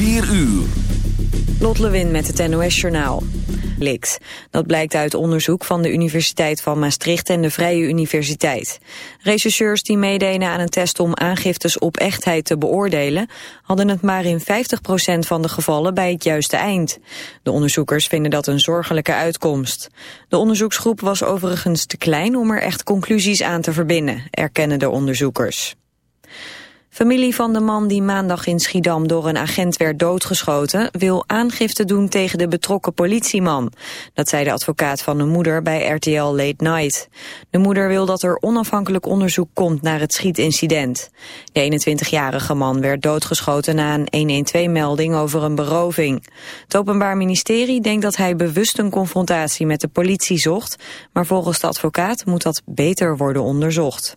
4 uur. Lot Lewin met het NOS Journaal. Likt. Dat blijkt uit onderzoek van de Universiteit van Maastricht en de Vrije Universiteit. Rechercheurs die meededen aan een test om aangiftes op echtheid te beoordelen... hadden het maar in 50% van de gevallen bij het juiste eind. De onderzoekers vinden dat een zorgelijke uitkomst. De onderzoeksgroep was overigens te klein om er echt conclusies aan te verbinden, erkennen de onderzoekers. Familie van de man die maandag in Schiedam door een agent werd doodgeschoten... wil aangifte doen tegen de betrokken politieman. Dat zei de advocaat van de moeder bij RTL Late Night. De moeder wil dat er onafhankelijk onderzoek komt naar het schietincident. De 21-jarige man werd doodgeschoten na een 112-melding over een beroving. Het Openbaar Ministerie denkt dat hij bewust een confrontatie met de politie zocht... maar volgens de advocaat moet dat beter worden onderzocht.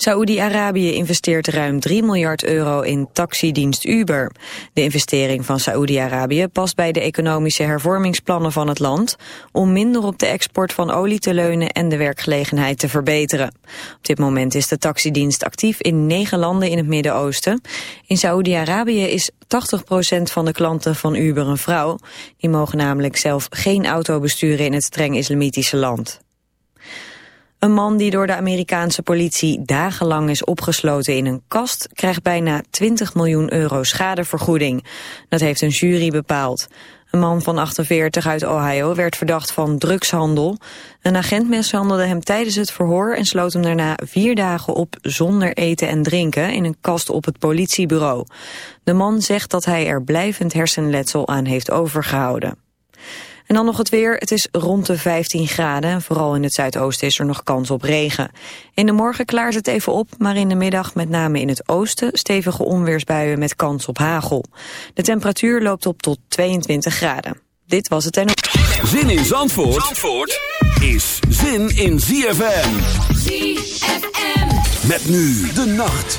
Saoedi-Arabië investeert ruim 3 miljard euro in taxidienst Uber. De investering van Saoedi-Arabië past bij de economische hervormingsplannen van het land... om minder op de export van olie te leunen en de werkgelegenheid te verbeteren. Op dit moment is de taxidienst actief in negen landen in het Midden-Oosten. In Saoedi-Arabië is 80% van de klanten van Uber een vrouw. Die mogen namelijk zelf geen auto besturen in het streng islamitische land. Een man die door de Amerikaanse politie dagenlang is opgesloten in een kast... krijgt bijna 20 miljoen euro schadevergoeding. Dat heeft een jury bepaald. Een man van 48 uit Ohio werd verdacht van drugshandel. Een agent mishandelde hem tijdens het verhoor... en sloot hem daarna vier dagen op zonder eten en drinken... in een kast op het politiebureau. De man zegt dat hij er blijvend hersenletsel aan heeft overgehouden. En dan nog het weer. Het is rond de 15 graden. Vooral in het zuidoosten is er nog kans op regen. In de morgen klaart het even op, maar in de middag met name in het oosten... stevige onweersbuien met kans op hagel. De temperatuur loopt op tot 22 graden. Dit was het en... Zin in Zandvoort, Zandvoort is zin in ZFM. ZFM. Met nu de nacht.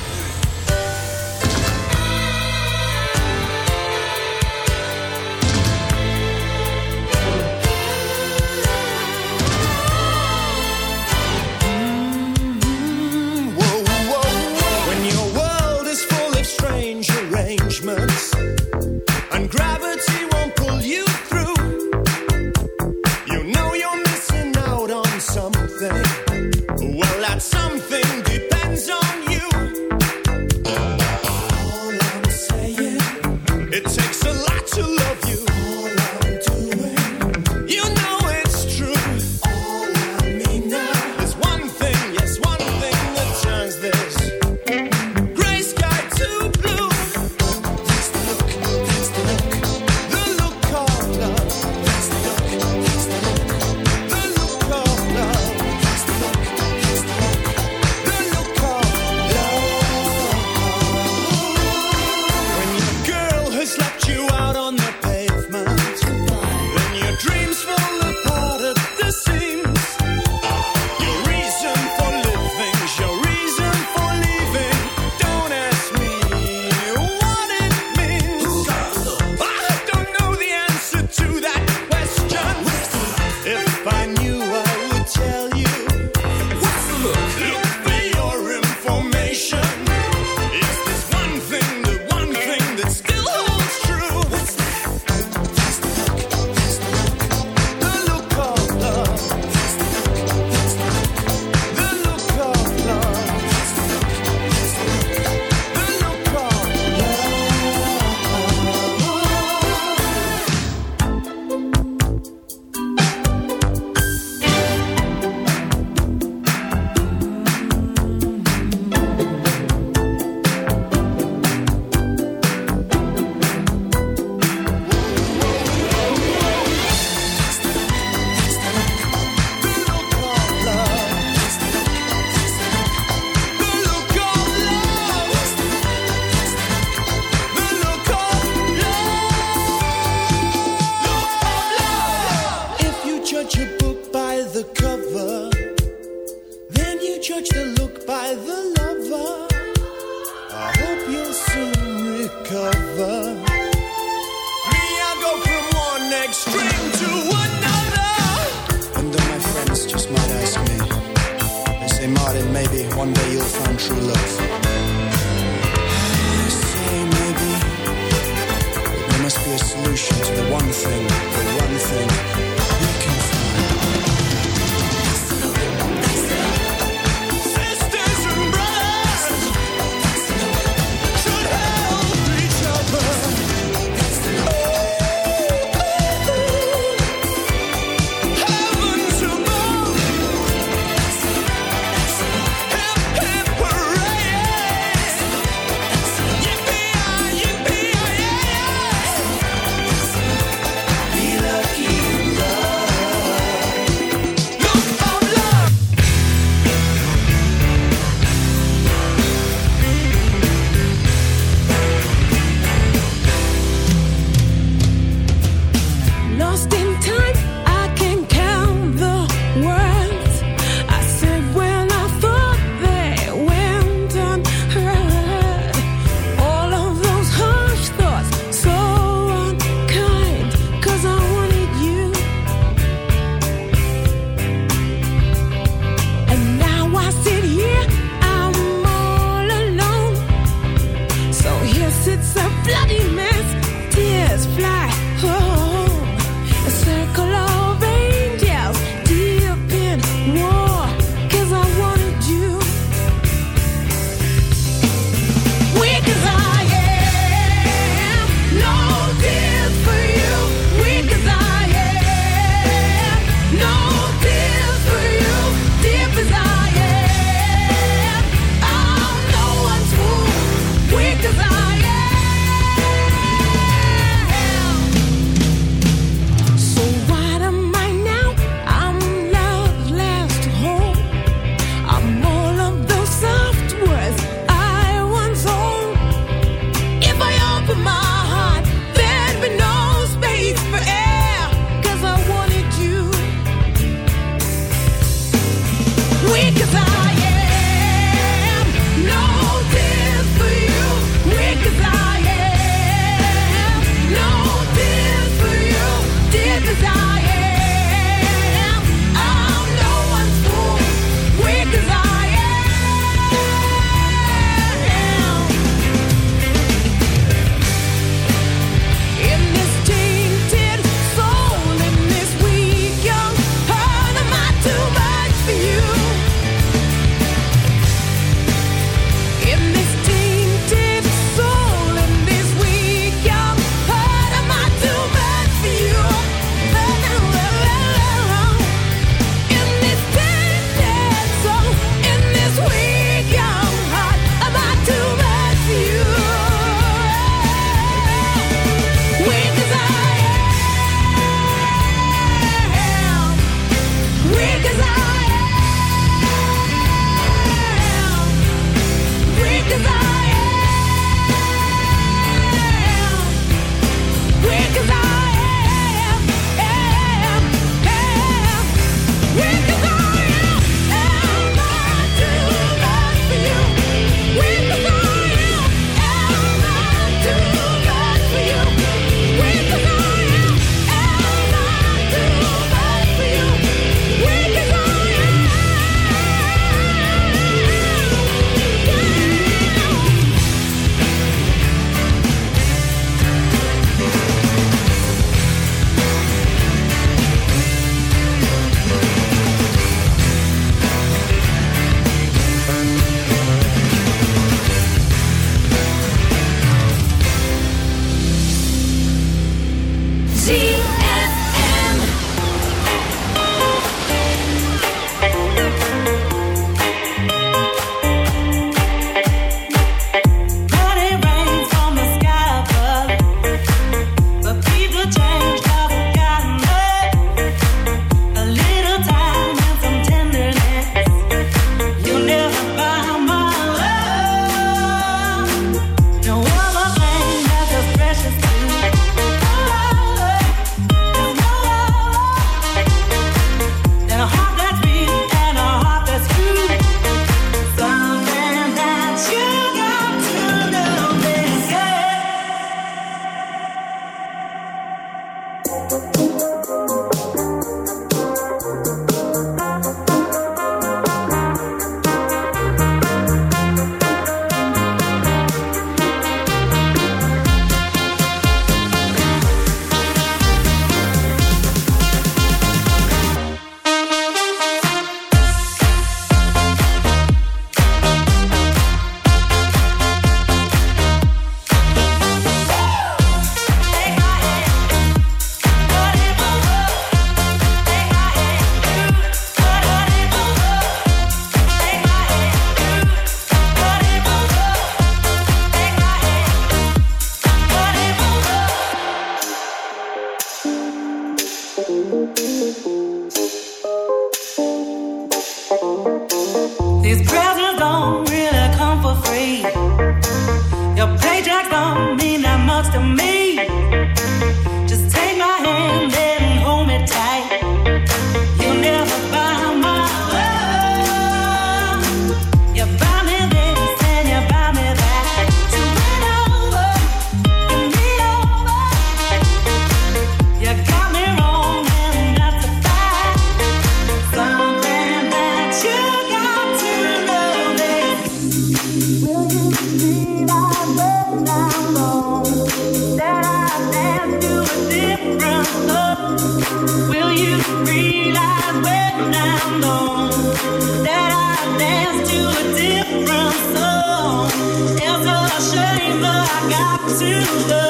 Silver.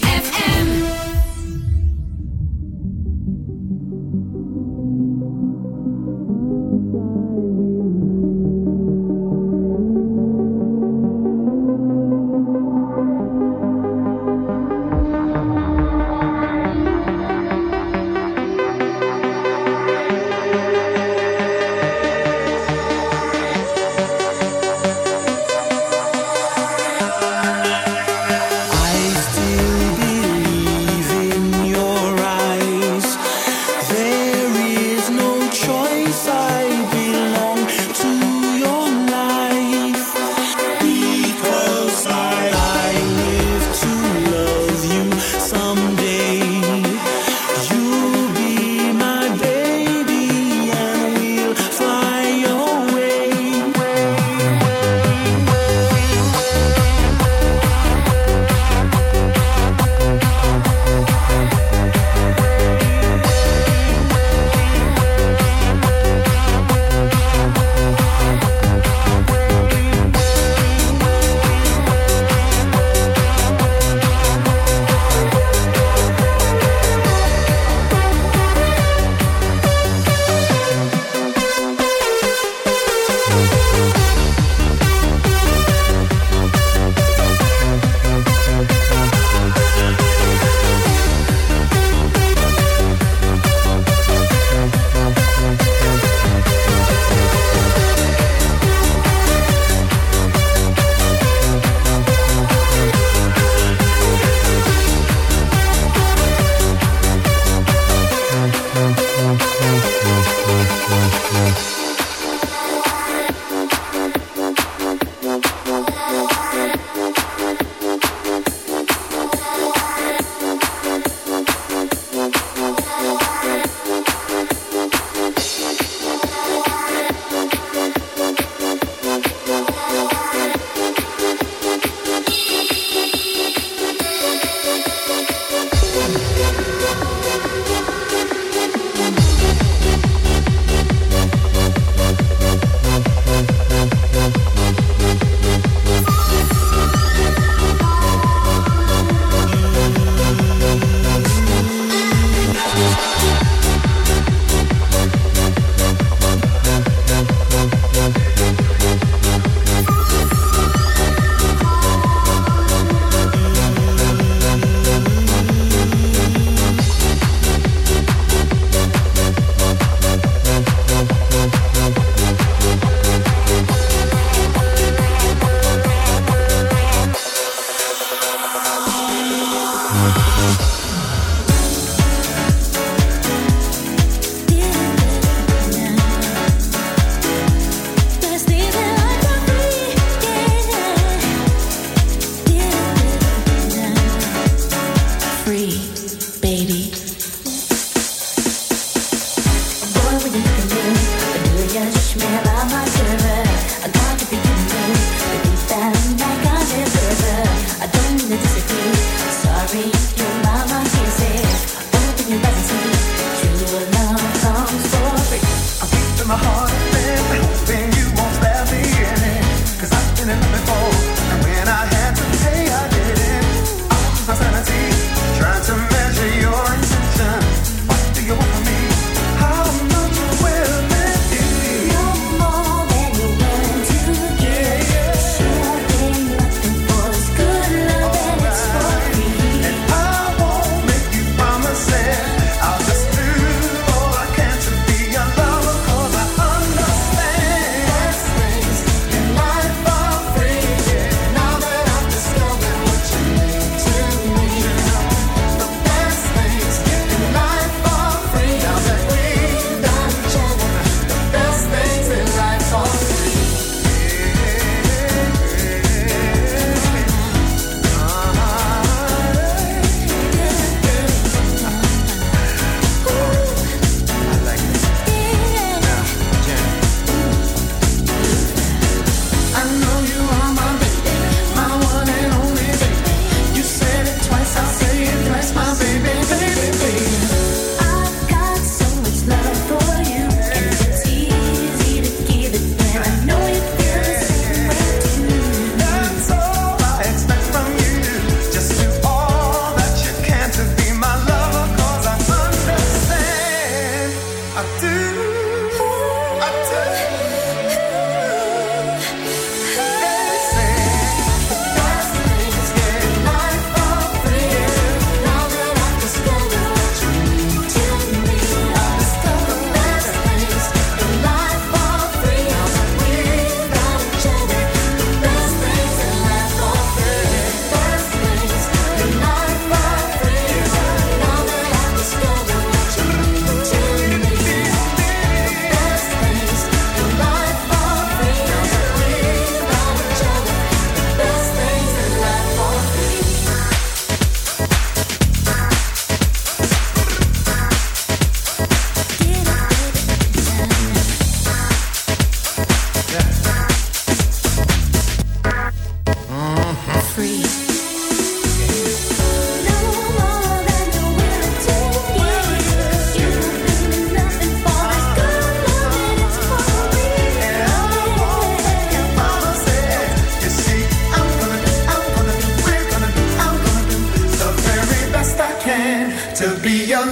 Yeah, yeah, yeah.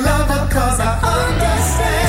lover, cause I understand.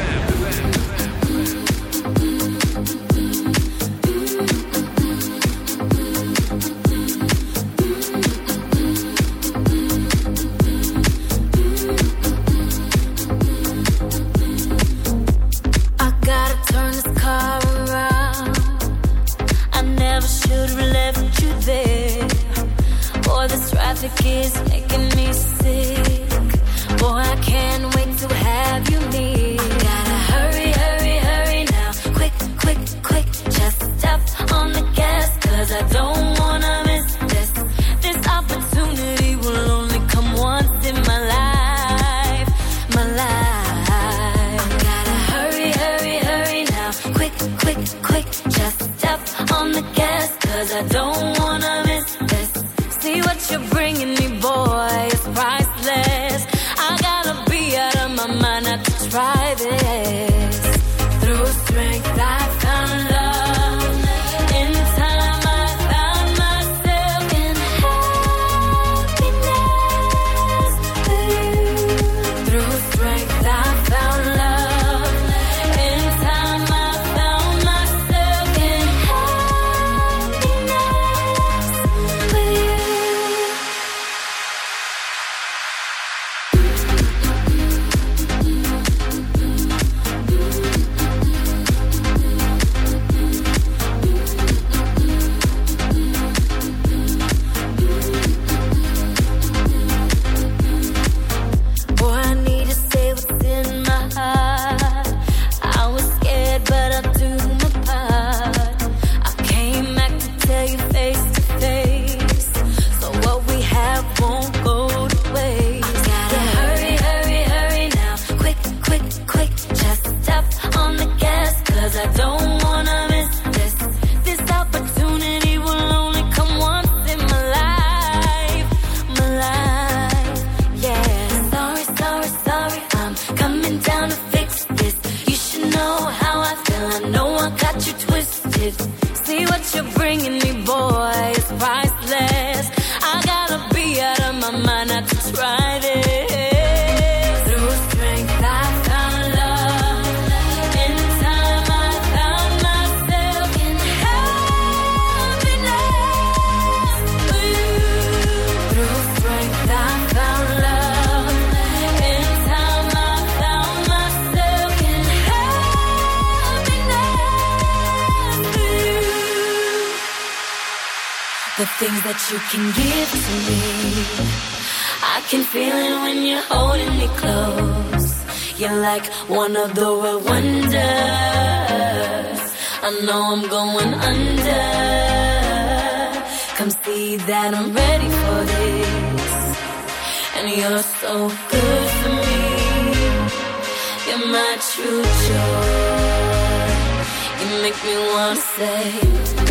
you wanna say